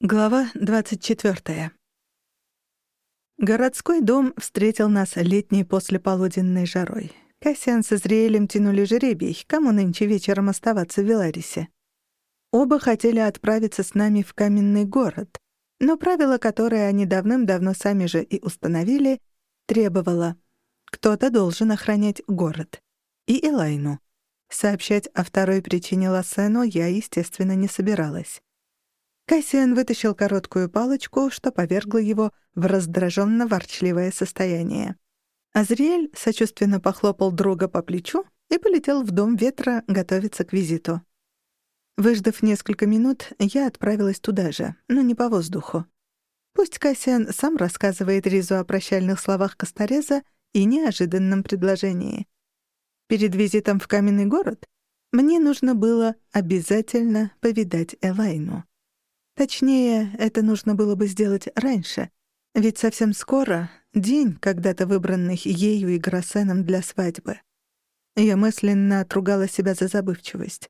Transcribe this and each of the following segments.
Глава 24. Городской дом встретил нас летней послеполуденной жарой. Кассиан с Израилем тянули жеребий, кому нынче вечером оставаться в Веларисе. Оба хотели отправиться с нами в каменный город, но правило, которое они давным-давно сами же и установили, требовало «кто-то должен охранять город» и Элайну. Сообщать о второй причине Лассену я, естественно, не собиралась. Кассиан вытащил короткую палочку, что повергло его в раздраженно-ворчливое состояние. Азриэль сочувственно похлопал друга по плечу и полетел в дом ветра готовиться к визиту. Выждав несколько минут, я отправилась туда же, но не по воздуху. Пусть Кассиан сам рассказывает Ризу о прощальных словах Костореза и неожиданном предложении. Перед визитом в каменный город мне нужно было обязательно повидать Элайну. Точнее, это нужно было бы сделать раньше, ведь совсем скоро — день, когда-то выбранный ею и Гроссеном для свадьбы. Я мысленно отругала себя за забывчивость.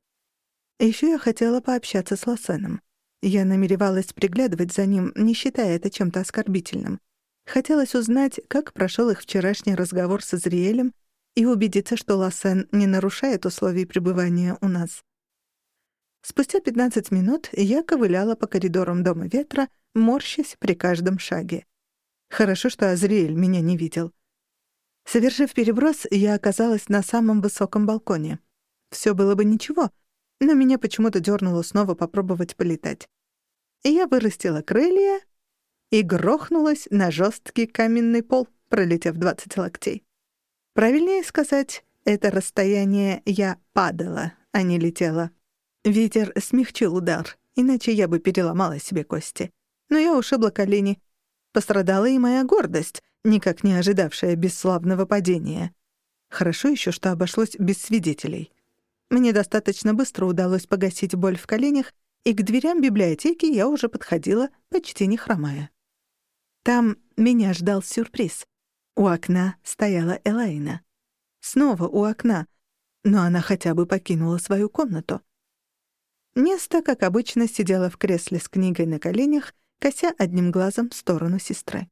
Еще я хотела пообщаться с Лосеном. Я намеревалась приглядывать за ним, не считая это чем-то оскорбительным. Хотелось узнать, как прошел их вчерашний разговор с Изриэлем и убедиться, что Лосен не нарушает условий пребывания у нас. Спустя 15 минут я ковыляла по коридорам Дома Ветра, морщась при каждом шаге. Хорошо, что Азриэль меня не видел. Совершив переброс, я оказалась на самом высоком балконе. Всё было бы ничего, но меня почему-то дёрнуло снова попробовать полетать. Я вырастила крылья и грохнулась на жёсткий каменный пол, пролетев 20 локтей. Правильнее сказать, это расстояние я падала, а не летела. Ветер смягчил удар, иначе я бы переломала себе кости. Но я ушибла колени. Пострадала и моя гордость, никак не ожидавшая бесславного падения. Хорошо еще, что обошлось без свидетелей. Мне достаточно быстро удалось погасить боль в коленях, и к дверям библиотеки я уже подходила, почти не хромая. Там меня ждал сюрприз. У окна стояла Элайна. Снова у окна, но она хотя бы покинула свою комнату. Неста, как обычно, сидела в кресле с книгой на коленях, кося одним глазом в сторону сестры.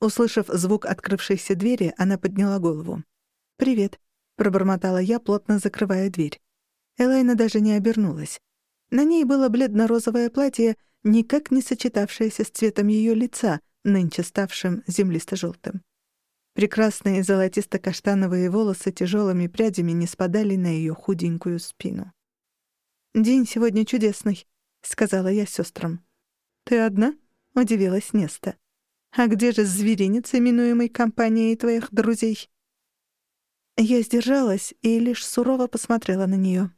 Услышав звук открывшейся двери, она подняла голову. «Привет», — пробормотала я, плотно закрывая дверь. Элайна даже не обернулась. На ней было бледно-розовое платье, никак не сочетавшееся с цветом ее лица, нынче ставшим землисто-желтым. Прекрасные золотисто-каштановые волосы тяжелыми прядями не спадали на ее худенькую спину. «День сегодня чудесный», — сказала я сестрам. «Ты одна?» — удивилась Неста. «А где же зверинец, именуемый компанией твоих друзей?» Я сдержалась и лишь сурово посмотрела на нее.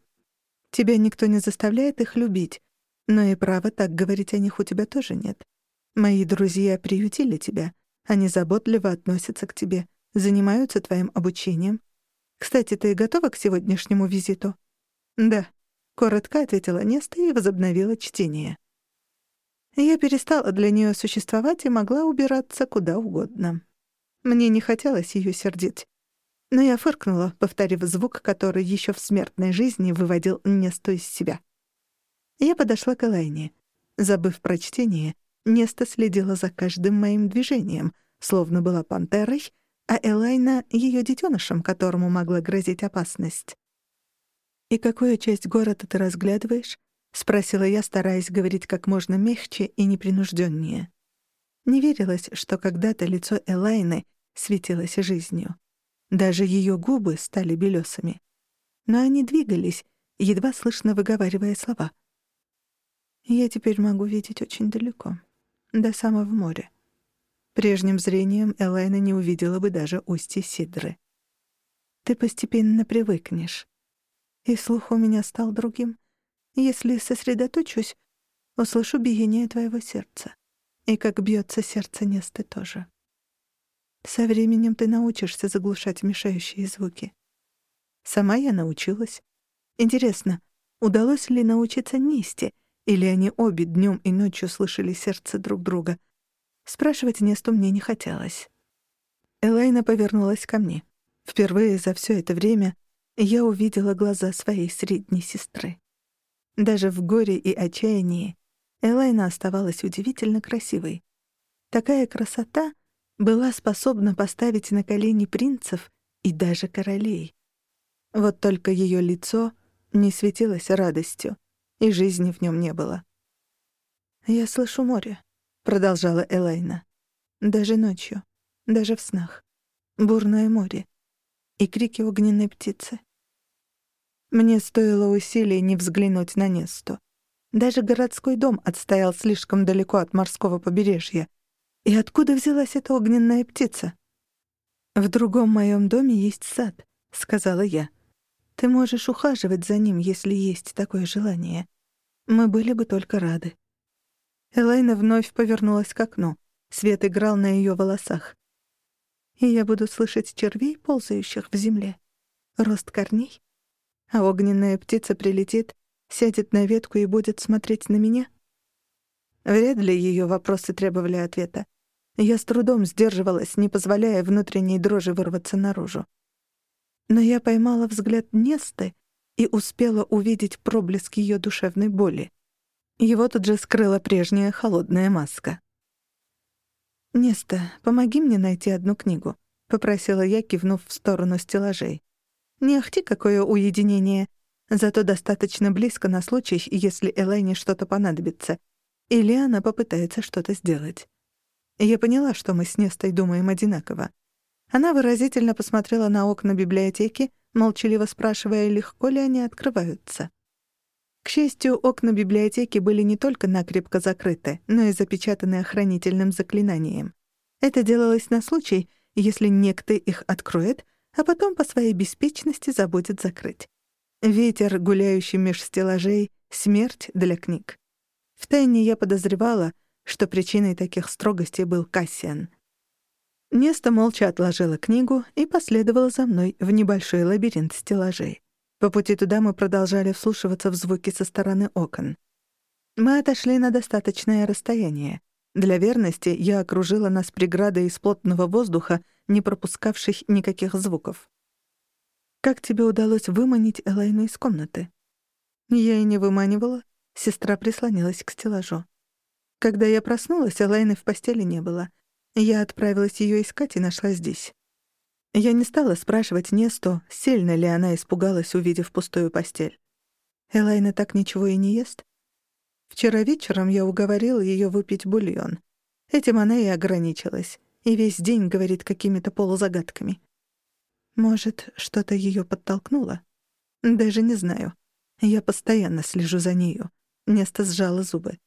«Тебя никто не заставляет их любить, но и права так говорить о них у тебя тоже нет. Мои друзья приютили тебя, они заботливо относятся к тебе, занимаются твоим обучением. Кстати, ты готова к сегодняшнему визиту?» «Да», Коротко ответила Неста и возобновила чтение. Я перестала для нее существовать и могла убираться куда угодно. Мне не хотелось ее сердить. Но я фыркнула, повторив звук, который еще в смертной жизни выводил Несту из себя. Я подошла к Элайне. Забыв про чтение, Неста следила за каждым моим движением, словно была пантерой, а Элайна — ее детенышем, которому могла грозить опасность. «И какую часть города ты разглядываешь?» — спросила я, стараясь говорить как можно мягче и непринуждённее. Не верилось, что когда-то лицо Элайны светилось жизнью. Даже её губы стали белёсыми. Но они двигались, едва слышно выговаривая слова. «Я теперь могу видеть очень далеко, до самого моря». Прежним зрением Элайна не увидела бы даже устья Сидры. «Ты постепенно привыкнешь и слух у меня стал другим. Если сосредоточусь, услышу биение твоего сердца. И как бьется сердце Несты тоже. Со временем ты научишься заглушать мешающие звуки. Сама я научилась. Интересно, удалось ли научиться Несте, или они обе днем и ночью слышали сердце друг друга? Спрашивать Несту мне не хотелось. Элайна повернулась ко мне. Впервые за все это время я увидела глаза своей средней сестры. Даже в горе и отчаянии Элайна оставалась удивительно красивой. Такая красота была способна поставить на колени принцев и даже королей. Вот только ее лицо не светилось радостью, и жизни в нем не было. «Я слышу море», — продолжала Элайна. «Даже ночью, даже в снах. Бурное море. И крики огненной птицы. Мне стоило усилий не взглянуть на Несту. Даже городской дом отстоял слишком далеко от морского побережья. И откуда взялась эта огненная птица? «В другом моем доме есть сад», — сказала я. «Ты можешь ухаживать за ним, если есть такое желание. Мы были бы только рады». Элайна вновь повернулась к окну. Свет играл на ее волосах. И я буду слышать червей, ползающих в земле. Рост корней. А огненная птица прилетит, сядет на ветку и будет смотреть на меня. Вряд ли ее вопросы требовали ответа. Я с трудом сдерживалась, не позволяя внутренней дрожи вырваться наружу. Но я поймала взгляд Несты и успела увидеть проблеск ее душевной боли. Его тут же скрыла прежняя холодная маска. «Неста, помоги мне найти одну книгу», — попросила я, кивнув в сторону стеллажей. «Не ахти какое уединение, зато достаточно близко на случай, если Элайне что-то понадобится, или она попытается что-то сделать». Я поняла, что мы с Нестой думаем одинаково. Она выразительно посмотрела на окна библиотеки, молчаливо спрашивая, легко ли они открываются. К счастью, окна библиотеки были не только накрепко закрыты, но и запечатаны охранительным заклинанием. Это делалось на случай, если некто их откроет, а потом по своей беспечности забудет закрыть. Ветер, гуляющий меж стеллажей, смерть для книг. Втайне я подозревала, что причиной таких строгостей был Кассиан. Неста молча отложила книгу и последовала за мной в небольшой лабиринт стеллажей. По пути туда мы продолжали вслушиваться в звуки со стороны окон. Мы отошли на достаточное расстояние. Для верности я окружила нас преградой из плотного воздуха, не пропускавших никаких звуков. «Как тебе удалось выманить Элайну из комнаты?» Я и не выманивала. Сестра прислонилась к стеллажу. Когда я проснулась, Элайны в постели не было. Я отправилась ее искать и нашла здесь. Я не стала спрашивать Несту, сильно ли она испугалась, увидев пустую постель. Элайна так ничего и не ест. Вчера вечером я уговорила ее выпить бульон. Этим она и ограничилась, и весь день говорит какими-то полузагадками. Может, что-то ее подтолкнуло? Даже не знаю. Я постоянно слежу за нею. Неста сжала зубы.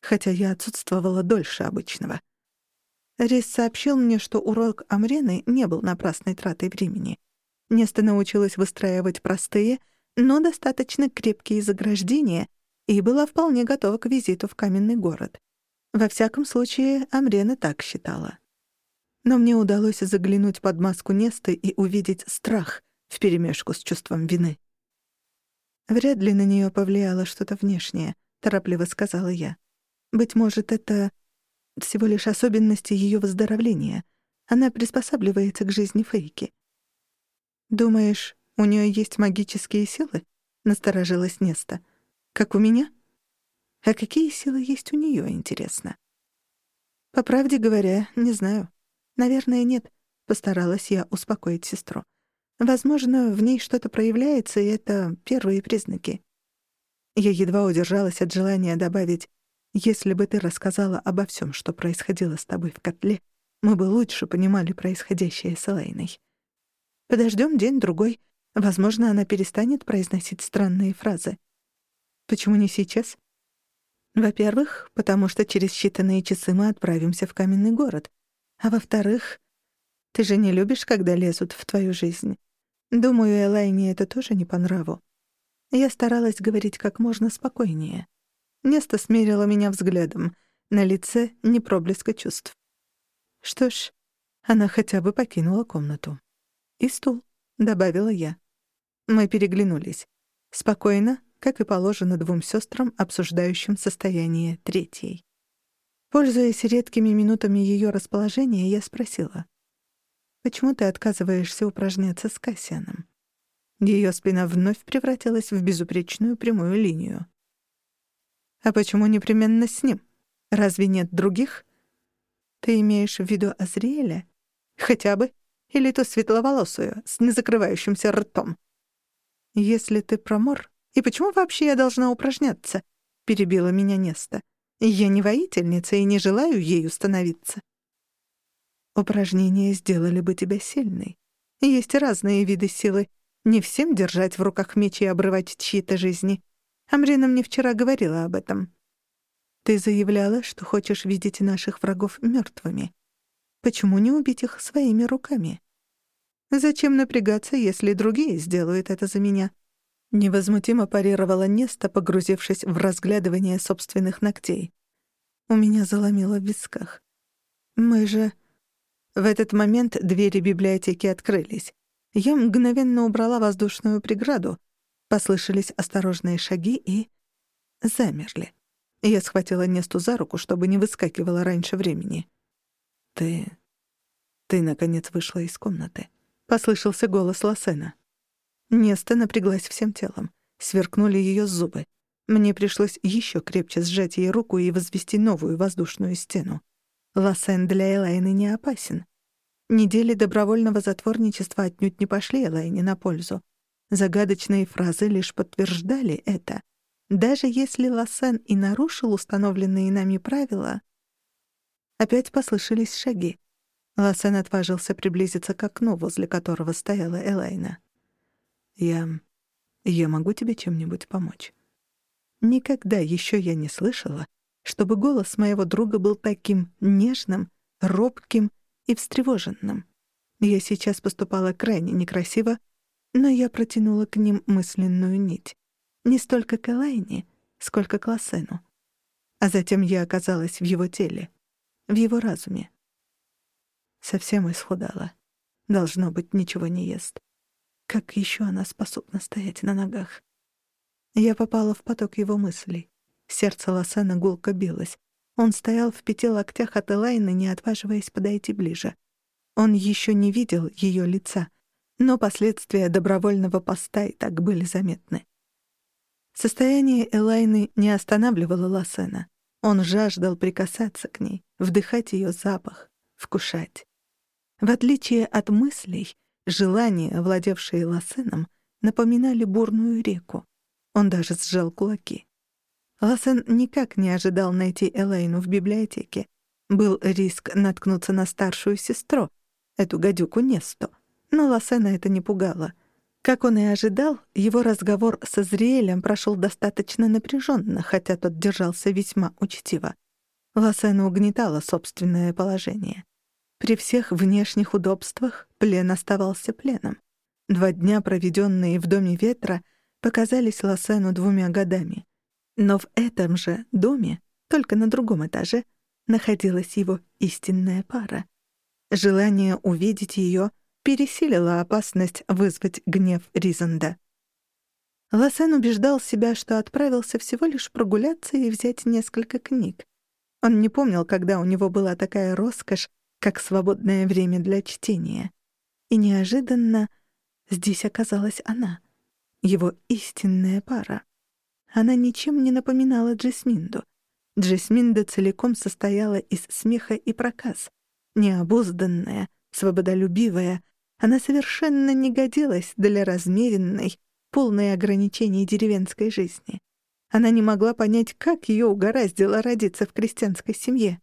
Хотя я отсутствовала дольше обычного. Рис сообщил мне, что урок Амрены не был напрасной тратой времени. Неста научилась выстраивать простые, но достаточно крепкие заграждения и была вполне готова к визиту в каменный город. Во всяком случае, Амрена так считала. Но мне удалось заглянуть под маску Несты и увидеть страх вперемешку с чувством вины. «Вряд ли на нее повлияло что-то внешнее», — торопливо сказала я. «Быть может, это всего лишь особенности ее выздоровления. Она приспосабливается к жизни Фейки. «Думаешь, у нее есть магические силы?» — насторожилась Неста. «Как у меня?» «А какие силы есть у нее, интересно?» «По правде говоря, не знаю. Наверное, нет», — постаралась я успокоить сестру. «Возможно, в ней что-то проявляется, и это первые признаки». Я едва удержалась от желания добавить если бы ты рассказала обо всем, что происходило с тобой в котле, мы бы лучше понимали происходящее с Элайной. Подождем день-другой. Возможно, она перестанет произносить странные фразы. Почему не сейчас? Во-первых, потому что через считанные часы мы отправимся в каменный город. А во-вторых, ты же не любишь, когда лезут в твою жизнь. Думаю, Элайне это тоже не по нраву. Я старалась говорить как можно спокойнее. Неста смерила меня взглядом. На лице не проблеска чувств. Что ж, она хотя бы покинула комнату. «И стул», — добавила я. Мы переглянулись. Спокойно, как и положено двум сестрам, обсуждающим состояние третьей. Пользуясь редкими минутами ее расположения, я спросила. «Почему ты отказываешься упражняться с Кассианом?» Ее спина вновь превратилась в безупречную прямую линию. А почему непременно с ним? Разве нет других? Ты имеешь в виду Азриэля? Хотя бы. Или ту светловолосую, с незакрывающимся ртом. Если ты промор, и почему вообще я должна упражняться? Перебила меня Неста. Я не воительница и не желаю ею становиться. Упражнения сделали бы тебя сильной. Есть разные виды силы. Не всем держать в руках меч и обрывать чьи-то жизни. Амрина мне вчера говорила об этом. Ты заявляла, что хочешь видеть наших врагов мертвыми. Почему не убить их своими руками? Зачем напрягаться, если другие сделают это за меня? Невозмутимо парировала Неста, погрузившись в разглядывание собственных ногтей. У меня заломило в висках. Мы же... В этот момент двери библиотеки открылись. Я мгновенно убрала воздушную преграду. Послышались осторожные шаги и... замерли. Я схватила Несту за руку, чтобы не выскакивала раньше времени. «Ты... ты, наконец, вышла из комнаты», — послышался голос Лосена. Неста напряглась всем телом. Сверкнули ее зубы. Мне пришлось еще крепче сжать ей руку и возвести новую воздушную стену. Лосен для Элайны не опасен. Недели добровольного затворничества отнюдь не пошли Элайне на пользу. Загадочные фразы лишь подтверждали это — даже если Лосен и нарушил установленные нами правила... Опять послышались шаги. Лосен отважился приблизиться к окну, возле которого стояла Элайна. «Я... я могу тебе чем-нибудь помочь?» Никогда еще я не слышала, чтобы голос моего друга был таким нежным, робким и встревоженным. Я сейчас поступала крайне некрасиво, но я протянула к ним мысленную нить. Не столько к Элайне, сколько к Лосену. А затем я оказалась в его теле, в его разуме. Совсем исхудала. Должно быть, ничего не ест. Как еще она способна стоять на ногах? Я попала в поток его мыслей. Сердце Лосена гулко билось. Он стоял в пяти локтях от Элайны, не отваживаясь подойти ближе. Он еще не видел ее лица, но последствия добровольного поста и так были заметны. Состояние Элайны не останавливало Лассена. Он жаждал прикасаться к ней, вдыхать ее запах, вкушать. В отличие от мыслей, желания, владевшие Лассеном, напоминали бурную реку. Он даже сжал кулаки. Лассен никак не ожидал найти Элайну в библиотеке. Был риск наткнуться на старшую сестру, эту гадюку Несту. Но Лассена это не пугало — как он и ожидал, его разговор с Азриэлем прошел достаточно напряженно, хотя тот держался весьма учтиво. Лосена угнетало собственное положение. При всех внешних удобствах плен оставался пленом. Два дня, проведенные в Доме Ветра, показались Лосену двумя годами. Но в этом же доме, только на другом этаже, находилась его истинная пара. Желание увидеть ее — пересилила опасность вызвать гнев Ризанда. Лосен убеждал себя, что отправился всего лишь прогуляться и взять несколько книг. Он не помнил, когда у него была такая роскошь, как свободное время для чтения. И неожиданно здесь оказалась она, его истинная пара. Она ничем не напоминала Джесминду. Джесминда целиком состояла из смеха и проказ. Необузданная, свободолюбивая, она совершенно не годилась для размеренной, полной ограничений деревенской жизни. Она не могла понять, как ее угораздило родиться в крестьянской семье.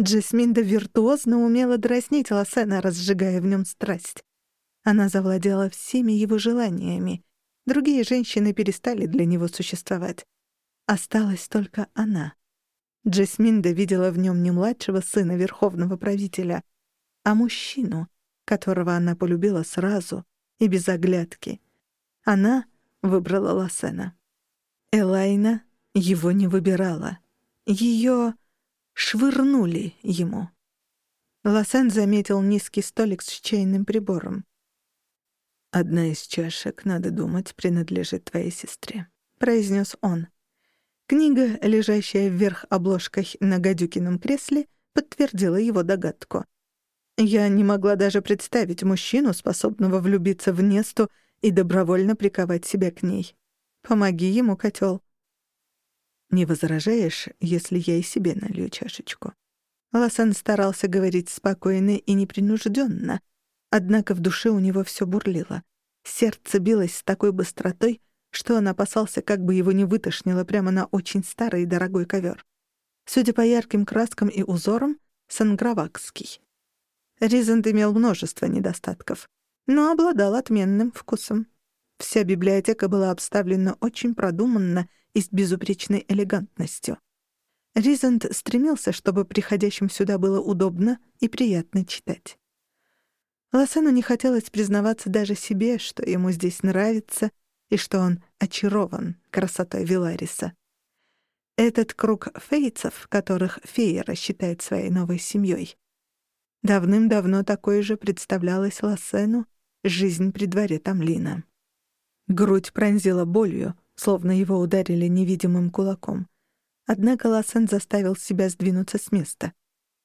Джесминда виртуозно умела дразнить Лосена, разжигая в нем страсть. Она завладела всеми его желаниями. Другие женщины перестали для него существовать. Осталась только она. Джесминда видела в нем не младшего сына верховного правителя, а мужчину, которого она полюбила сразу и без оглядки. Она выбрала Лассена. Элайна его не выбирала. Ее швырнули ему. Лассен заметил низкий столик с чайным прибором. «Одна из чашек, надо думать, принадлежит твоей сестре», — произнес он. Книга, лежащая вверх обложкой на гадюкином кресле, подтвердила его догадку. Я не могла даже представить мужчину, способного влюбиться в Несту и добровольно приковать себя к ней. Помоги ему, котел. «Не возражаешь, если я и себе налью чашечку?» Ласан старался говорить спокойно и непринужденно, однако в душе у него все бурлило. Сердце билось с такой быстротой, что он опасался, как бы его не вытошнило прямо на очень старый и дорогой ковер. Судя по ярким краскам и узорам, сангравакский. Ризент имел множество недостатков, но обладал отменным вкусом. Вся библиотека была обставлена очень продуманно и с безупречной элегантностью. Ризент стремился, чтобы приходящим сюда было удобно и приятно читать. Лосену не хотелось признаваться даже себе, что ему здесь нравится и что он очарован красотой Вилариса. Этот круг фейцев, которых Фейера считает своей новой семьей. Давным-давно такой же представлялась Лассену жизнь при дворе Тамлина. Грудь пронзила болью, словно его ударили невидимым кулаком. Однако Лассен заставил себя сдвинуться с места.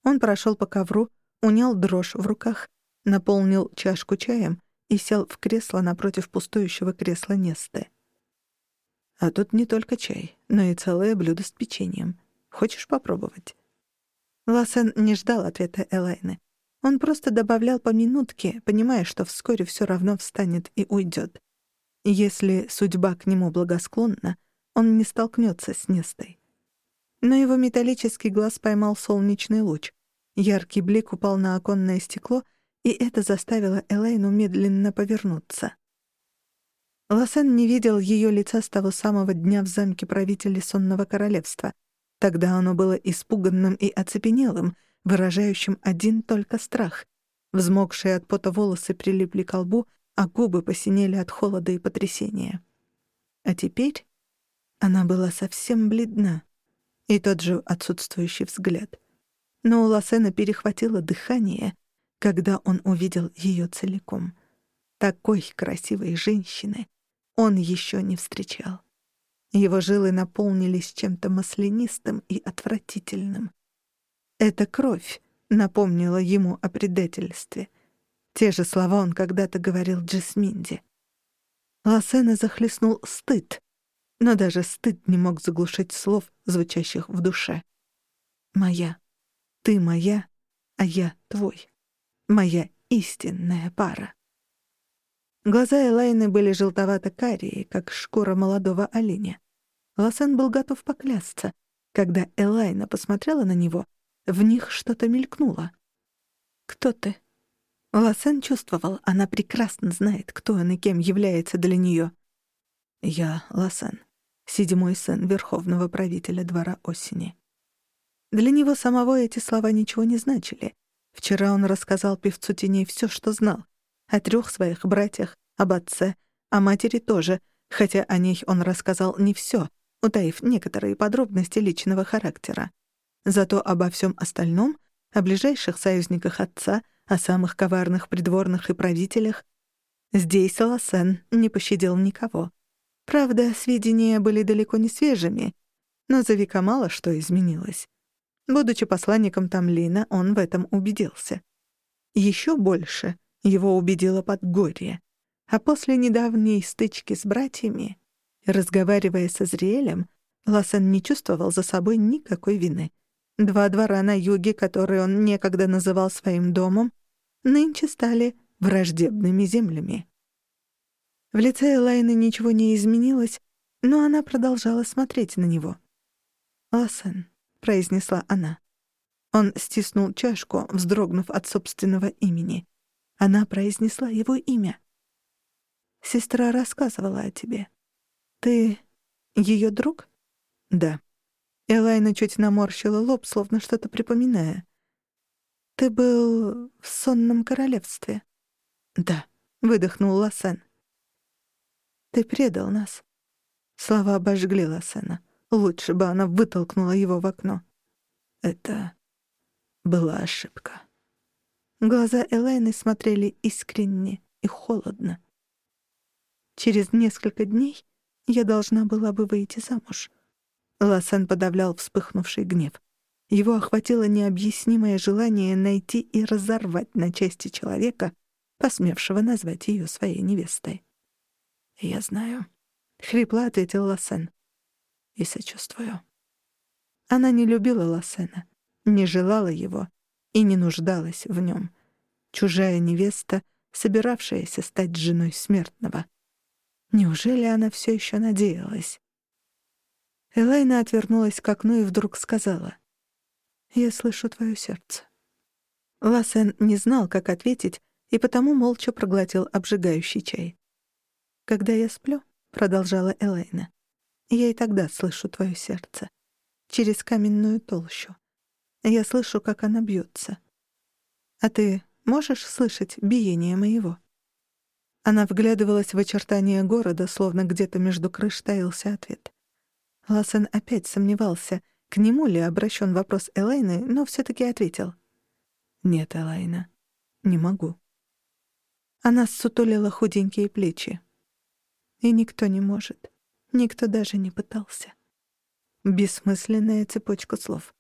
Он прошел по ковру, унял дрожь в руках, наполнил чашку чаем и сел в кресло напротив пустующего кресла Несты. «А тут не только чай, но и целое блюдо с печеньем. Хочешь попробовать?» Лассен не ждал ответа Элайны. Он просто добавлял по минутке, понимая, что вскоре все равно встанет и уйдет. Если судьба к нему благосклонна, он не столкнется с Нестой. Но его металлический глаз поймал солнечный луч. Яркий блик упал на оконное стекло, и это заставило Элейну медленно повернуться. Лосен не видел ее лица с того самого дня в замке правителя Сонного Королевства. Тогда оно было испуганным и оцепенелым, выражающим один только страх. Взмокшие от пота волосы прилипли к лбу, а губы посинели от холода и потрясения. А теперь она была совсем бледна и тот же отсутствующий взгляд. Но у Лосена перехватило дыхание, когда он увидел ее целиком. Такой красивой женщины он еще не встречал. Его жилы наполнились чем-то маслянистым и отвратительным. Эта кровь напомнила ему о предательстве. Те же слова он когда-то говорил Джесминде. Лосена захлестнул стыд, но даже стыд не мог заглушить слов, звучащих в душе. «Моя. Ты моя, а я твой. Моя истинная пара». Глаза Элайны были желтовато-карие, как шкура молодого оленя. Лосен был готов поклясться. Когда Элайна посмотрела на него, в них что-то мелькнуло. «Кто ты?» Лосен чувствовал, она прекрасно знает, кто он и кем является для нее. «Я Лосен седьмой сын верховного правителя двора осени. Для него самого эти слова ничего не значили. Вчера он рассказал певцу теней все, что знал. О трех своих братьях, об отце, о матери тоже, хотя о ней он рассказал не все, утаив некоторые подробности личного характера. Зато обо всем остальном, о ближайших союзниках отца, о самых коварных придворных и правителях, здесь Лосен не пощадил никого. Правда, сведения были далеко не свежими, но за века мало что изменилось. Будучи посланником Тамлина, он в этом убедился. Еще больше его убедило Подгорье. А после недавней стычки с братьями, разговаривая со Зриэлем, Ласан не чувствовал за собой никакой вины. Два двора на юге, которые он некогда называл своим домом, нынче стали враждебными землями. В лице Элайны ничего не изменилось, но она продолжала смотреть на него. «Лассен», — произнесла она. Он стиснул чашку, вздрогнув от собственного имени. Она произнесла его имя. «Сестра рассказывала о тебе. Ты ее друг?» «Да». Элайна чуть наморщила лоб, словно что-то припоминая. «Ты был в сонном королевстве?» «Да», — выдохнул Лассен. Ты предал нас». Слова обожгли Лассена. Лучше бы она вытолкнула его в окно. Это была ошибка. Глаза Элайны смотрели искренне и холодно. Через несколько дней я должна была бы выйти замуж. Лассен подавлял вспыхнувший гнев. Его охватило необъяснимое желание найти и разорвать на части человека, посмевшего назвать ее своей невестой. «Я знаю», — хрипло ответил Лассен. «И сочувствую». Она не любила Лассена, не желала его и не нуждалась в нем. Чужая невеста, собиравшаяся стать женой смертного. Неужели она все еще надеялась? Элайна отвернулась к окну и вдруг сказала. «Я слышу твое сердце». Лассен не знал, как ответить, и потому молча проглотил обжигающий чай. «Когда я сплю», — продолжала Элайна, — «я и тогда слышу твое сердце. Через каменную толщу. Я слышу, как она бьется. А ты можешь слышать биение моего?» Она вглядывалась в очертания города, словно где-то между крыш таился ответ. Лассен опять сомневался, к нему ли обращен вопрос Элайны, но все таки ответил. «Нет, Элайна, не могу». Она ссутулила худенькие плечи. И никто не может. Никто даже не пытался. Бессмысленная цепочка слов.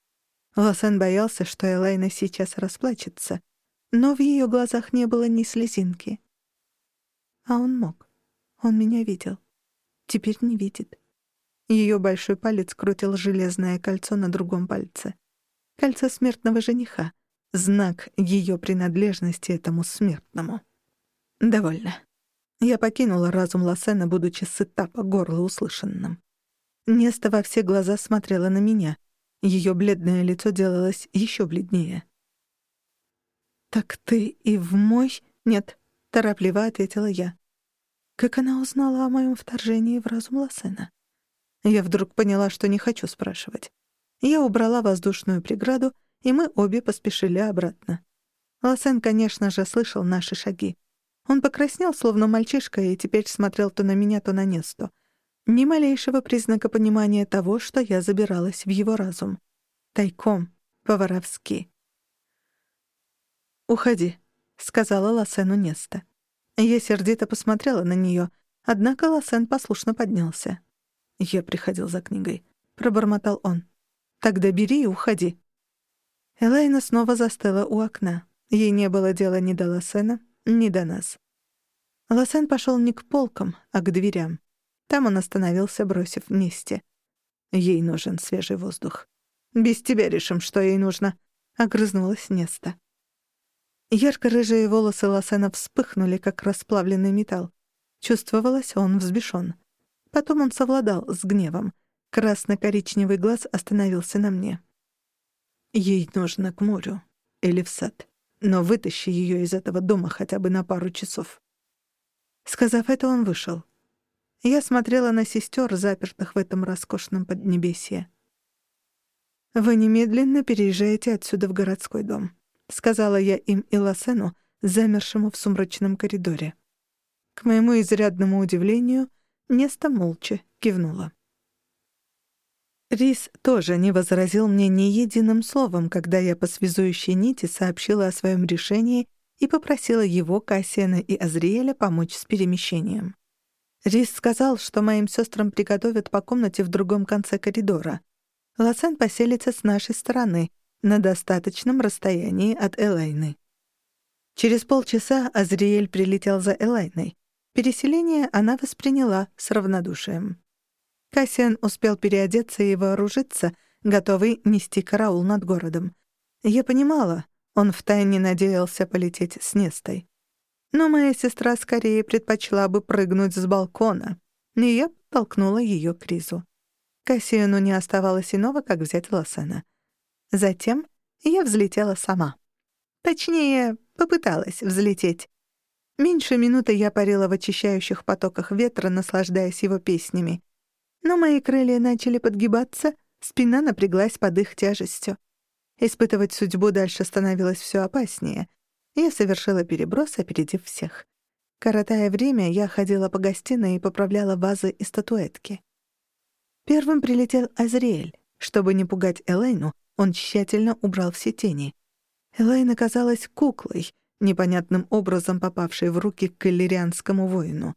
Лосен боялся, что Элайна сейчас расплачется, но в ее глазах не было ни слезинки. А он мог. Он меня видел. Теперь не видит. Ее большой палец крутил железное кольцо на другом пальце. Кольцо смертного жениха. Знак ее принадлежности этому смертному. Довольно. Я покинула разум Лосена, будучи сыта по горло услышанным. Неста во все глаза смотрела на меня. Ее бледное лицо делалось еще бледнее. «Так ты и в мой...» «Нет», — торопливо ответила я. Как она узнала о моем вторжении в разум Лосена? Я вдруг поняла, что не хочу спрашивать. Я убрала воздушную преграду, и мы обе поспешили обратно. Лосен, конечно же, слышал наши шаги. Он покраснел, словно мальчишка, и теперь смотрел то на меня, то на Несту. Ни малейшего признака понимания того, что я забиралась в его разум. Тайком, по-воровски. «Уходи», — сказала Лосену Неста. Я сердито посмотрела на нее, однако Лосен послушно поднялся. Я приходил за книгой. Пробормотал он. «Тогда бери и уходи». Элайна снова застыла у окна. Ей не было дела ни до Лосена, ни до нас. Лосен пошел не к полкам, а к дверям. Там он остановился, бросив вместе. Ей нужен свежий воздух. «Без тебя решим, что ей нужно», — огрызнулась Неста. Ярко-рыжие волосы Лосена вспыхнули, как расплавленный металл. Чувствовалось, он взбешён. Потом он совладал с гневом. Красно-коричневый глаз остановился на мне. «Ей нужно к морю или в сад но вытащи ее из этого дома хотя бы на пару часов». Сказав это, он вышел. Я смотрела на сестер, запертых в этом роскошном поднебесье. «Вы немедленно переезжаете отсюда в городской дом», — сказала я им и Лосену, замершему в сумрачном коридоре. К моему изрядному удивлению, Неста молча кивнула. Рис тоже не возразил мне ни единым словом, когда я по связующей нити сообщила о своем решении и попросила его, Кассиана и Азриэля помочь с перемещением. Рис сказал, что моим сестрам приготовят по комнате в другом конце коридора. Лосен поселится с нашей стороны, на достаточном расстоянии от Элайны. Через полчаса Азриэль прилетел за Элайной. Переселение она восприняла с равнодушием. Кассиан успел переодеться и вооружиться, готовый нести караул над городом. Я понимала, он втайне надеялся полететь с Нестой. Но моя сестра скорее предпочла бы прыгнуть с балкона, и я толкнула ее к Ризу. Кассиану не оставалось иного, как взять Лосена. Затем я взлетела сама. Точнее, попыталась взлететь. Меньше минуты я парила в очищающих потоках ветра, наслаждаясь его песнями. Но мои крылья начали подгибаться, спина напряглась под их тяжестью. Испытывать судьбу дальше становилось все опаснее. Я совершила переброс, опередив всех. Коротая время, я ходила по гостиной и поправляла вазы и статуэтки. Первым прилетел Азриэль. Чтобы не пугать Элейну, он тщательно убрал все тени. Элейна казалась куклой, непонятным образом попавшей в руки к каллерианскому воину.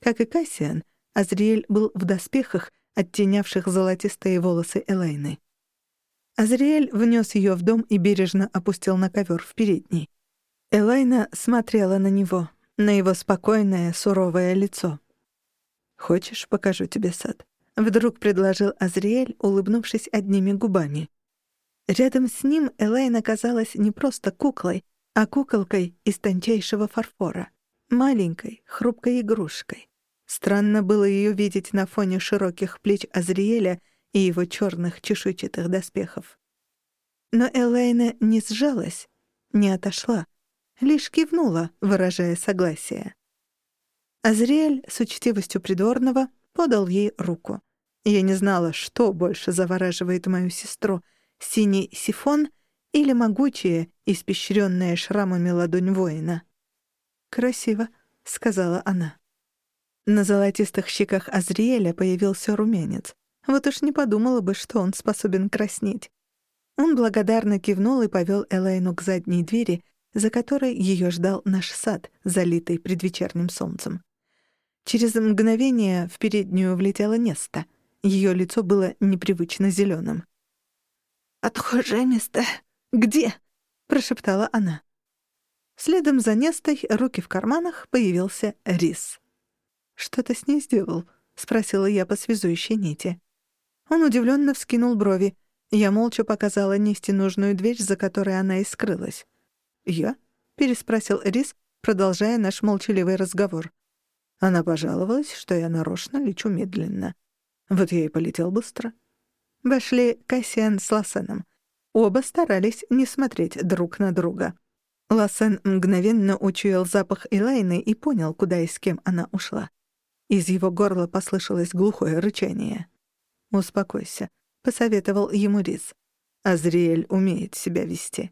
Как и Кассиан, Азриэль был в доспехах, оттенявших золотистые волосы Элайны. Азриэль внес ее в дом и бережно опустил на ковер в передней. Элайна смотрела на него, на его спокойное, суровое лицо. «Хочешь, покажу тебе сад?» — Вдруг предложил Азриэль, улыбнувшись одними губами. Рядом с ним Элейн оказалась не просто куклой, а куколкой из тончайшего фарфора. Маленькой, хрупкой игрушкой. Странно было ее видеть на фоне широких плеч Азриэля и его черных чешуйчатых доспехов. Но Элейна не сжалась, не отошла, лишь кивнула, выражая согласие. Азриэль с учтивостью придворного подал ей руку. Я не знала, что больше завораживает мою сестру — синий сифон или могучая, испещренная шрамами ладонь воина. «Красиво», — сказала она. На золотистых щеках Азриэля появился румянец. Вот уж не подумала бы, что он способен краснеть. Он благодарно кивнул и повел Элайну к задней двери, за которой ее ждал наш сад, залитый предвечерним солнцем. Через мгновение в переднюю влетела Неста. Ее лицо было непривычно зеленым. «Отхожее место где?» — прошептала она. Следом за Нестой, руки в карманах, появился Рис. «Что ты с ней сделал?» — спросила я по связующей нити. Он удивленно вскинул брови. Я молча показала Несте нужную дверь, за которой она и скрылась. «Я?» — переспросил Рис, продолжая наш молчаливый разговор. Она пожаловалась, что я нарочно лечу медленно. Вот я и полетел быстро. Вошли Кассиан с Лассеном. Оба старались не смотреть друг на друга. Лассен мгновенно учуял запах Элайны и понял, куда и с кем она ушла. Из его горла послышалось глухое рычание. «Успокойся», — посоветовал ему Риз. «Азриэль умеет себя вести».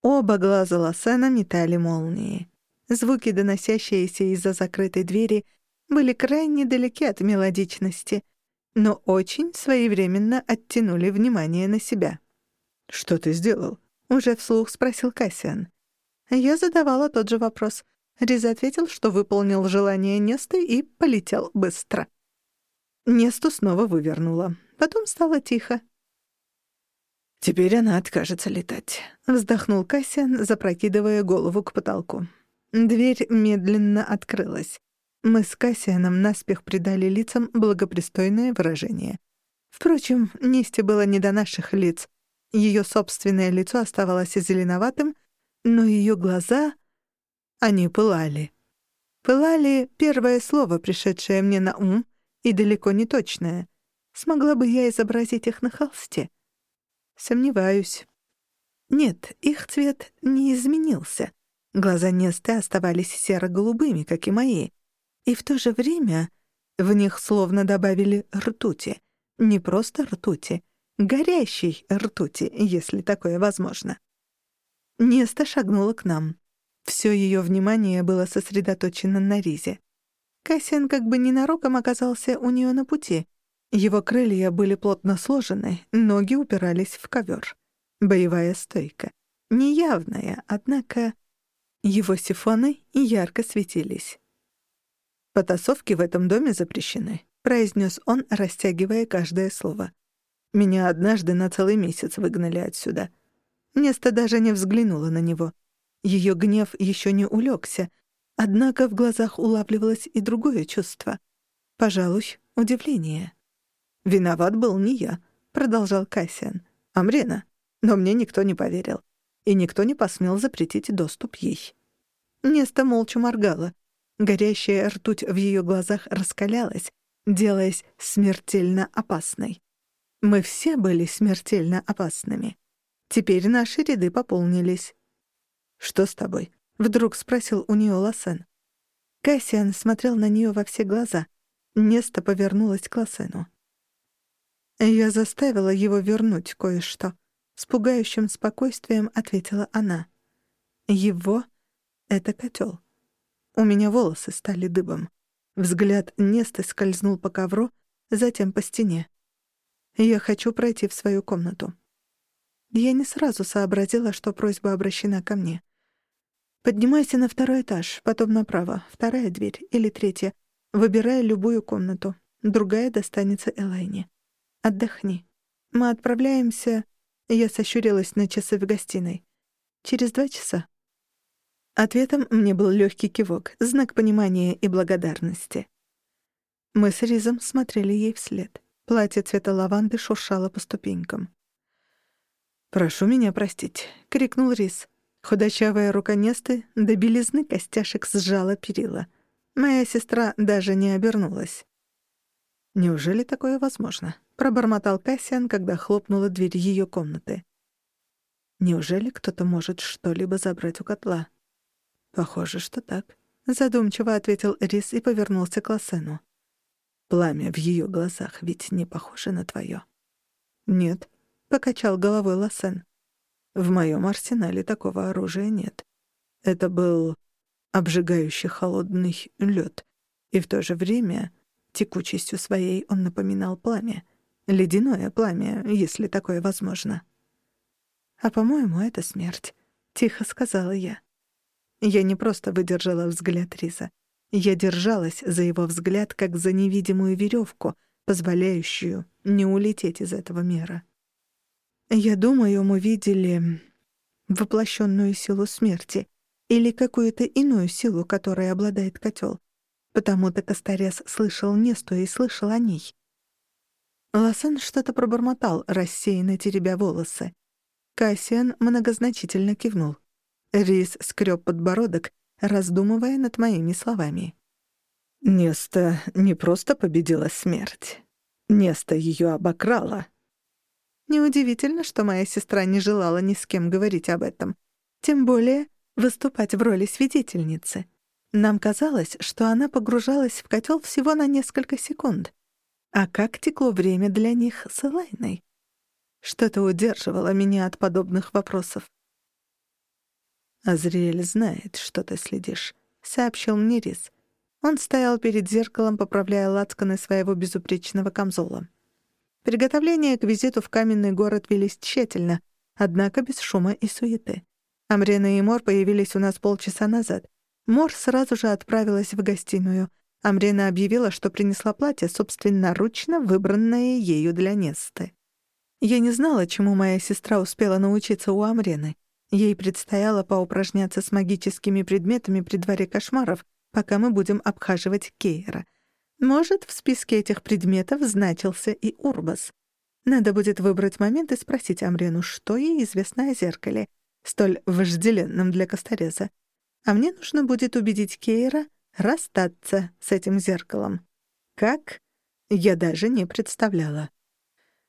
Оба глаза Лассена метали молнии. Звуки, доносящиеся из-за закрытой двери, были крайне далеки от мелодичности, но очень своевременно оттянули внимание на себя. «Что ты сделал?» — уже вслух спросил Кассиан. Я задавала тот же вопрос. Риз ответил, что выполнил желание Несты и полетел быстро. Несту снова вывернула. Потом стало тихо. «Теперь она откажется летать», — вздохнул Кассиан, запрокидывая голову к потолку. Дверь медленно открылась. Мы с Кассианом наспех придали лицам благопристойное выражение. Впрочем, Несте было не до наших лиц. Ее собственное лицо оставалось зеленоватым, но ее глаза... Они пылали. Пылали — первое слово, пришедшее мне на ум, и далеко не точное. Смогла бы я изобразить их на холсте? Сомневаюсь. Нет, их цвет не изменился. Глаза Несты оставались серо-голубыми, как и мои. И в то же время в них словно добавили ртути. Не просто ртути, горящей ртути, если такое возможно. Неста шагнула к нам. Все ее внимание было сосредоточено на Ризе. Кассиан как бы ненароком оказался у нее на пути. Его крылья были плотно сложены, ноги упирались в ковер. Боевая стойка. Неявная, однако его сифоны ярко светились. «Потасовки в этом доме запрещены», — произнес он, растягивая каждое слово. «Меня однажды на целый месяц выгнали отсюда». Неста даже не взглянула на него. Ее гнев еще не улегся, Однако в глазах улавливалось и другое чувство. Пожалуй, удивление. «Виноват был не я», — продолжал Кассиан. «Амрина. Но мне никто не поверил. И никто не посмел запретить доступ ей». Неста молча моргала. Горящая ртуть в ее глазах раскалялась, делаясь смертельно опасной. Мы все были смертельно опасными. Теперь наши ряды пополнились. «Что с тобой?» Вдруг спросил у нее Лосен. Кассиан смотрел на нее во все глаза. Неста повернулась к Лосену. «Я заставила его вернуть кое-что», — с пугающим спокойствием ответила она. «Его — это котел. У меня волосы стали дыбом. Взгляд Несты скользнул по ковру, затем по стене. Я хочу пройти в свою комнату. Я не сразу сообразила, что просьба обращена ко мне. Поднимайся на второй этаж, потом направо, вторая дверь или третья. Выбирай любую комнату. Другая достанется Элайне. Отдохни. Мы отправляемся... Я сощурилась на часы в гостиной. Через два часа. Ответом мне был легкий кивок, знак понимания и благодарности. Мы с Ризом смотрели ей вслед. Платье цвета лаванды шуршало по ступенькам. «Прошу меня простить», — крикнул Риз. Худощавая рука Несты до белизны костяшек сжала перила. Моя сестра даже не обернулась. «Неужели такое возможно?» — пробормотал Кассиан, когда хлопнула дверь ее комнаты. «Неужели кто-то может что-либо забрать у котла?» «Похоже, что так», — задумчиво ответил Рис и повернулся к Лосену. «Пламя в ее глазах ведь не похоже на твое». «Нет», — покачал головой Лосен. «В моем арсенале такого оружия нет. Это был обжигающий холодный лед, и в то же время Текучестью своей он напоминал пламя. Ледяное пламя, если такое возможно. «А, по-моему, это смерть», — тихо сказала я. Я не просто выдержала взгляд Риза. Я держалась за его взгляд, как за невидимую веревку, позволяющую не улететь из этого мира. Я думаю, мы видели воплощенную силу смерти или какую-то иную силу, которой обладает котел. Потому-то Костарес слышал Несту и слышал о ней. Лосен что-то пробормотал, рассеянно теребя волосы. Кассиан многозначительно кивнул. Рис скреб подбородок, раздумывая над моими словами. «Неста не просто победила смерть. Неста ее обокрала». Неудивительно, что моя сестра не желала ни с кем говорить об этом. Тем более выступать в роли свидетельницы. Нам казалось, что она погружалась в котел всего на несколько секунд. А как текло время для них с Элайной? Что-то удерживало меня от подобных вопросов. «Азриэль знает, что ты следишь», — сообщил мне Рис. Он стоял перед зеркалом, поправляя лацканы своего безупречного камзола. Приготовления к визиту в каменный город велись тщательно, однако без шума и суеты. Амрена и Мор появились у нас полчаса назад — Мор сразу же отправилась в гостиную. Амрина объявила, что принесла платье, собственноручно выбранное ею для Несты. Я не знала, чему моя сестра успела научиться у Амрены. Ей предстояло поупражняться с магическими предметами при дворе кошмаров, пока мы будем обхаживать Кейра. Может, в списке этих предметов значился и Урбас. Надо будет выбрать момент и спросить Амрену, что ей известно о зеркале, столь вожделенном для Костореза а мне нужно будет убедить Кейра расстаться с этим зеркалом. Как? Я даже не представляла.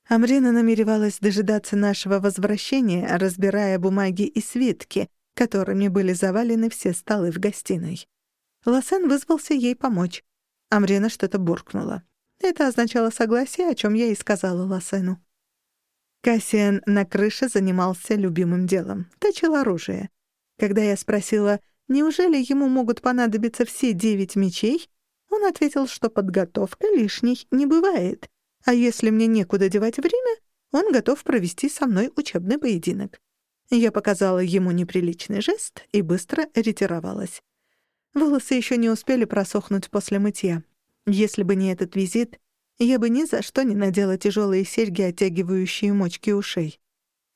Амрина намеревалась дожидаться нашего возвращения, разбирая бумаги и свитки, которыми были завалены все столы в гостиной. Лосен вызвался ей помочь. Амрина что-то буркнула. Это означало согласие, о чем я и сказала Лосену. Кассиан на крыше занимался любимым делом — точил оружие. Когда я спросила, Неужели ему могут понадобиться все девять мечей? Он ответил, что подготовка лишней не бывает. А если мне некуда девать время, он готов провести со мной учебный поединок. Я показала ему неприличный жест и быстро ретировалась. Волосы еще не успели просохнуть после мытья. Если бы не этот визит, я бы ни за что не надела тяжелые серьги, оттягивающие мочки ушей.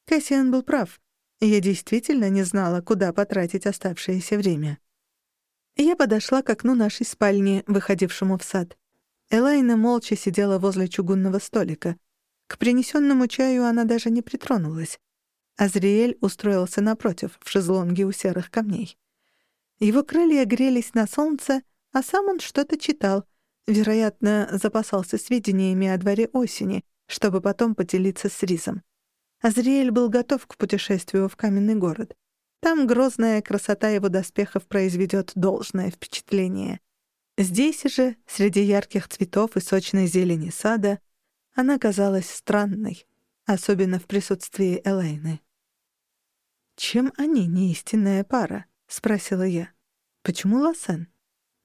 Кассиан был прав. Я действительно не знала, куда потратить оставшееся время. Я подошла к окну нашей спальни, выходившему в сад. Элайна молча сидела возле чугунного столика. К принесенному чаю она даже не притронулась. Азриэль устроился напротив, в шезлонге у серых камней. Его крылья грелись на солнце, а сам он что-то читал. Вероятно, запасался сведениями о дворе осени, чтобы потом поделиться с Ризом. Азриэль был готов к путешествию в каменный город. Там грозная красота его доспехов произведет должное впечатление. Здесь же, среди ярких цветов и сочной зелени сада, она казалась странной, особенно в присутствии Элейны. «Чем они не истинная пара?» — спросила я. «Почему Лосен?»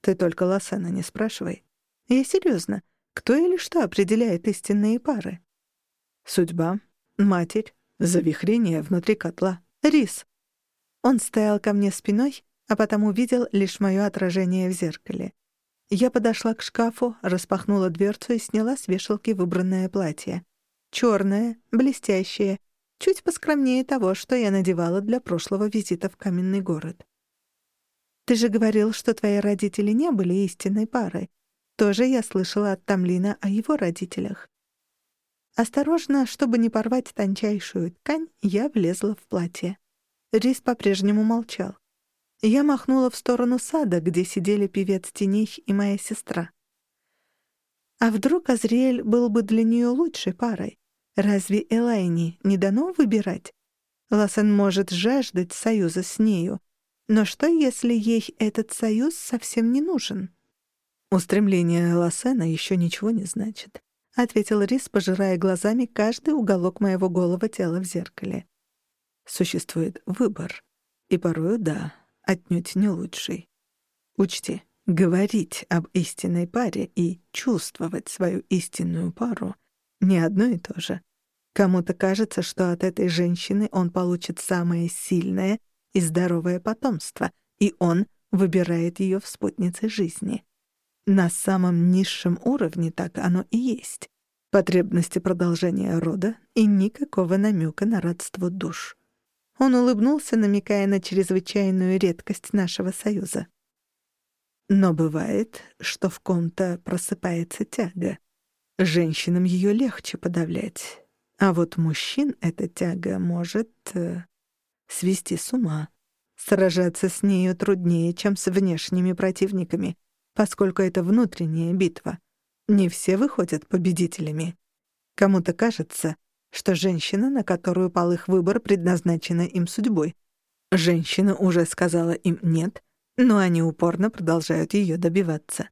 «Ты только Лосена не спрашивай. Я серьезно. Кто или что определяет истинные пары?» «Судьба, Матерь, завихрение внутри котла, рис. Он стоял ко мне спиной, а потом увидел лишь моё отражение в зеркале. Я подошла к шкафу, распахнула дверцу и сняла с вешалки выбранное платье. Чёрное, блестящее, чуть поскромнее того, что я надевала для прошлого визита в каменный город. «Ты же говорил, что твои родители не были истинной парой. Что же я слышала от Тамлина о его родителях? Осторожно, чтобы не порвать тончайшую ткань, я влезла в платье. Рис по-прежнему молчал. Я махнула в сторону сада, где сидели певец теней и моя сестра. А вдруг Азриэль был бы для нее лучшей парой? Разве Элайни не дано выбирать? Лассен может жаждать союза с нею. Но что, если ей этот союз совсем не нужен? Устремление Лассена еще ничего не значит. — ответил Рис, пожирая глазами каждый уголок моего голого тела в зеркале. «Существует выбор. И порою, да, отнюдь не лучший. Учти, говорить об истинной паре и чувствовать свою истинную пару — не одно и то же. Кому-то кажется, что от этой женщины он получит самое сильное и здоровое потомство, и он выбирает ее в спутнице жизни. На самом низшем уровне так оно и есть. Потребности продолжения рода и никакого намека на родство душ. Он улыбнулся, намекая на чрезвычайную редкость нашего союза. Но бывает, что в ком-то просыпается тяга. Женщинам ее легче подавлять. А вот мужчин эта тяга может э, свести с ума. Сражаться с нею труднее, чем с внешними противниками — поскольку это внутренняя битва. Не все выходят победителями. Кому-то кажется, что женщина, на которую пал их выбор, предназначена им судьбой. Женщина уже сказала им «нет», но они упорно продолжают ее добиваться.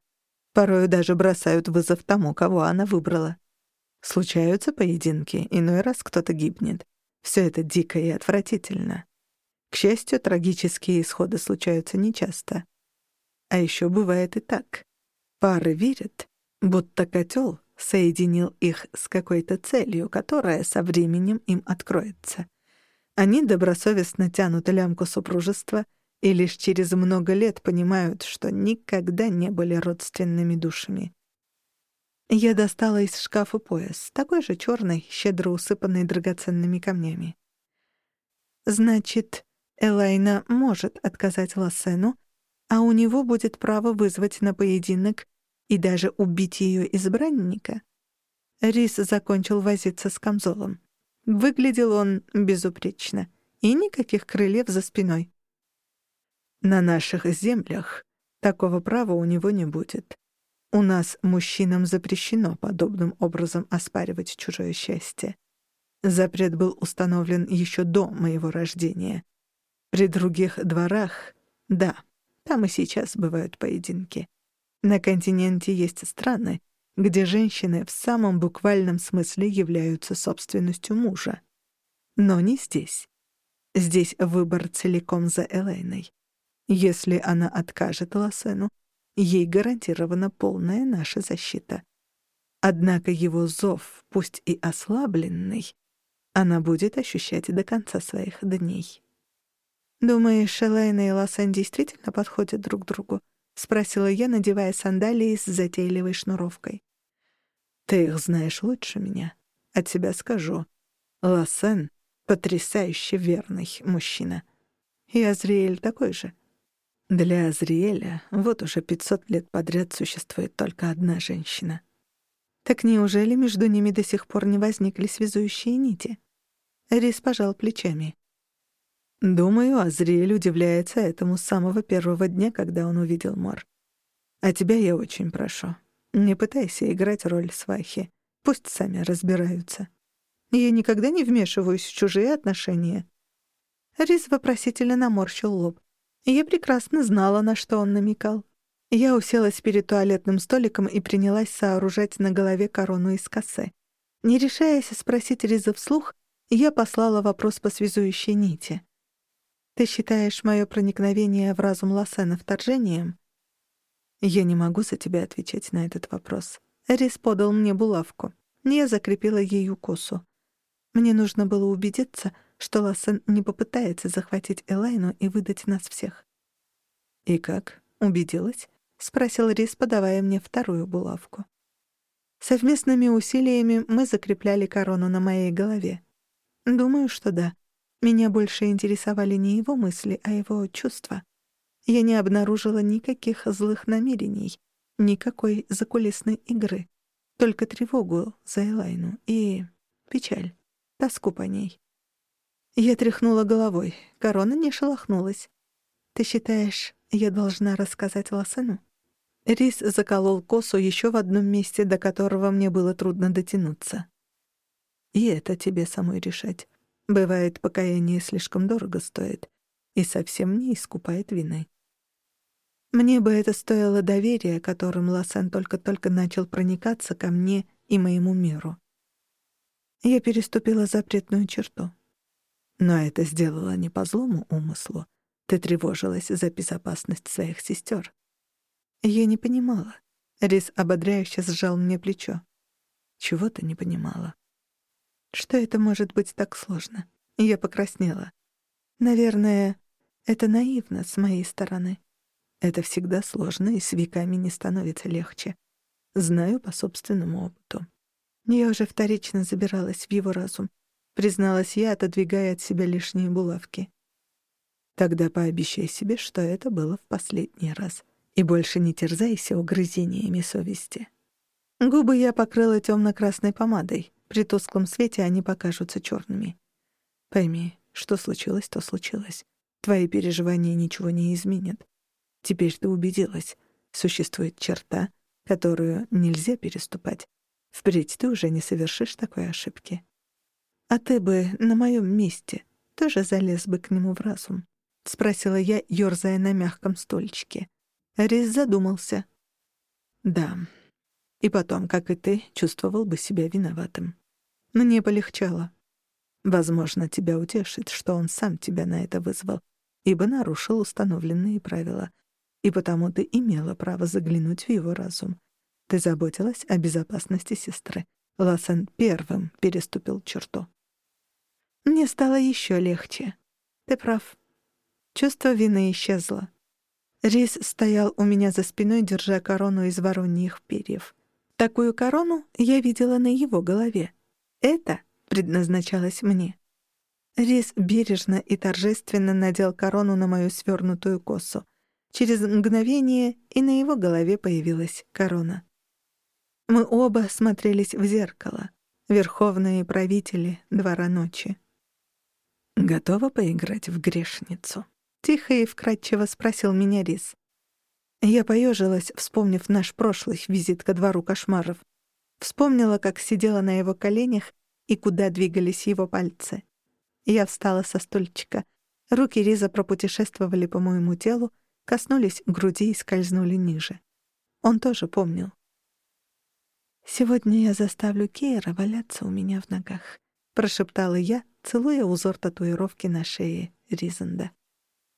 Порою даже бросают вызов тому, кого она выбрала. Случаются поединки, иной раз кто-то гибнет. Все это дико и отвратительно. К счастью, трагические исходы случаются нечасто. А еще бывает и так. Пары верят, будто котел соединил их с какой-то целью, которая со временем им откроется. Они добросовестно тянут лямку супружества и лишь через много лет понимают, что никогда не были родственными душами. Я достала из шкафа пояс, такой же черный, щедро усыпанный драгоценными камнями. Значит, Элайна может отказать Лассену, а у него будет право вызвать на поединок и даже убить ее избранника. Рис закончил возиться с камзолом. Выглядел он безупречно, и никаких крыльев за спиной. На наших землях такого права у него не будет. У нас мужчинам запрещено подобным образом оспаривать чужое счастье. Запрет был установлен еще до моего рождения. При других дворах — да, там и сейчас бывают поединки. На континенте есть страны, где женщины в самом буквальном смысле являются собственностью мужа. Но не здесь. Здесь выбор целиком за Элейной. Если она откажет Лосену, ей гарантирована полная наша защита. Однако его зов, пусть и ослабленный, она будет ощущать до конца своих дней. «Думаешь, Элайна и Лосен действительно подходят друг другу?» — спросила я, надевая сандалии с затейливой шнуровкой. «Ты их знаешь лучше меня. От себя скажу. Лосен — потрясающе верный мужчина. И Азриэль такой же. Для Азриэля вот уже пятьсот лет подряд существует только одна женщина. Так неужели между ними до сих пор не возникли связующие нити?» Рис пожал плечами. Думаю, Азриэль удивляется этому с самого первого дня, когда он увидел Мор. А тебя я очень прошу. Не пытайся играть роль свахи. Пусть сами разбираются. Я никогда не вмешиваюсь в чужие отношения. Рис вопросительно наморщил лоб. Я прекрасно знала, на что он намекал. Я уселась перед туалетным столиком и принялась сооружать на голове корону из косы. Не решаясь спросить Риза вслух, я послала вопрос по связующей нити. Ты считаешь мое проникновение в разум Лассена вторжением? Я не могу за тебя отвечать на этот вопрос. Рис подал мне булавку. Я закрепила ею косу. Мне нужно было убедиться, что Лассен не попытается захватить Элайну и выдать нас всех. «И как? Убедилась?» — спросил Рис, подавая мне вторую булавку. Совместными усилиями мы закрепляли корону на моей голове. Думаю, что да. Меня больше интересовали не его мысли, а его чувства. Я не обнаружила никаких злых намерений, Никакой закулисной игры. Только тревогу за Элайну и печаль, тоску по ней. Я тряхнула головой. Корона не шелохнулась. «Ты считаешь, я должна рассказать Лосену?» Рис заколол косу еще в одном месте, до которого мне было трудно дотянуться. «И это тебе самой решать. Бывает, покаяние слишком дорого стоит и совсем не искупает вины. Мне бы это стоило доверия, которым Лосен только-только начал проникаться ко мне и моему миру. Я переступила запретную черту. Но это сделала не по злому умыслу. Ты тревожилась за безопасность своих сестер. Я не понимала. Рис ободряюще сжал мне плечо. Чего ты не понимала? Что это может быть так сложно? Я покраснела. Наверное, это наивно с моей стороны. Это всегда сложно, и с веками не становится легче. Знаю по собственному опыту. Я уже вторично забиралась в его разум. Призналась я, отодвигая от себя лишние булавки. Тогда пообещай себе, что это было в последний раз. И больше не терзайся угрызениями совести. Губы я покрыла темно-красной помадой. При тусклом свете они покажутся черными. Пойми, что случилось, то случилось. Твои переживания ничего не изменят. Теперь ты убедилась. Существует черта, которую нельзя переступать. Впредь ты уже не совершишь такой ошибки. А ты бы на моем месте тоже залез бы к нему в разум? — спросила я, ёрзая на мягком стульчике. Рис задумался. «Да. И потом, как и ты, чувствовал бы себя виноватым. Мне полегчало. Возможно, тебя утешит, что он сам тебя на это вызвал, ибо нарушил установленные правила. И потому ты имела право заглянуть в его разум. Ты заботилась о безопасности сестры. Лассен первым переступил черту. Мне стало еще легче. Ты прав. Чувство вины исчезло. Рис стоял у меня за спиной, держа корону из вороньих перьев. Такую корону я видела на его голове. Это предназначалось мне. Рис бережно и торжественно надел корону на мою свернутую косу. Через мгновение и на его голове появилась корона. Мы оба смотрелись в зеркало, верховные правители двора ночи. «Готова поиграть в грешницу?» — тихо и вкратчиво спросил меня Рис. Я поежилась, вспомнив наш прошлый визит ко двору кошмаров. Вспомнила, как сидела на его коленях и куда двигались его пальцы. Я встала со стульчика. Руки Риза пропутешествовали по моему телу, коснулись груди и скользнули ниже. Он тоже помнил. «Сегодня я заставлю Кейра валяться у меня в ногах», — прошептала я, целуя узор татуировки на шее Ризанда.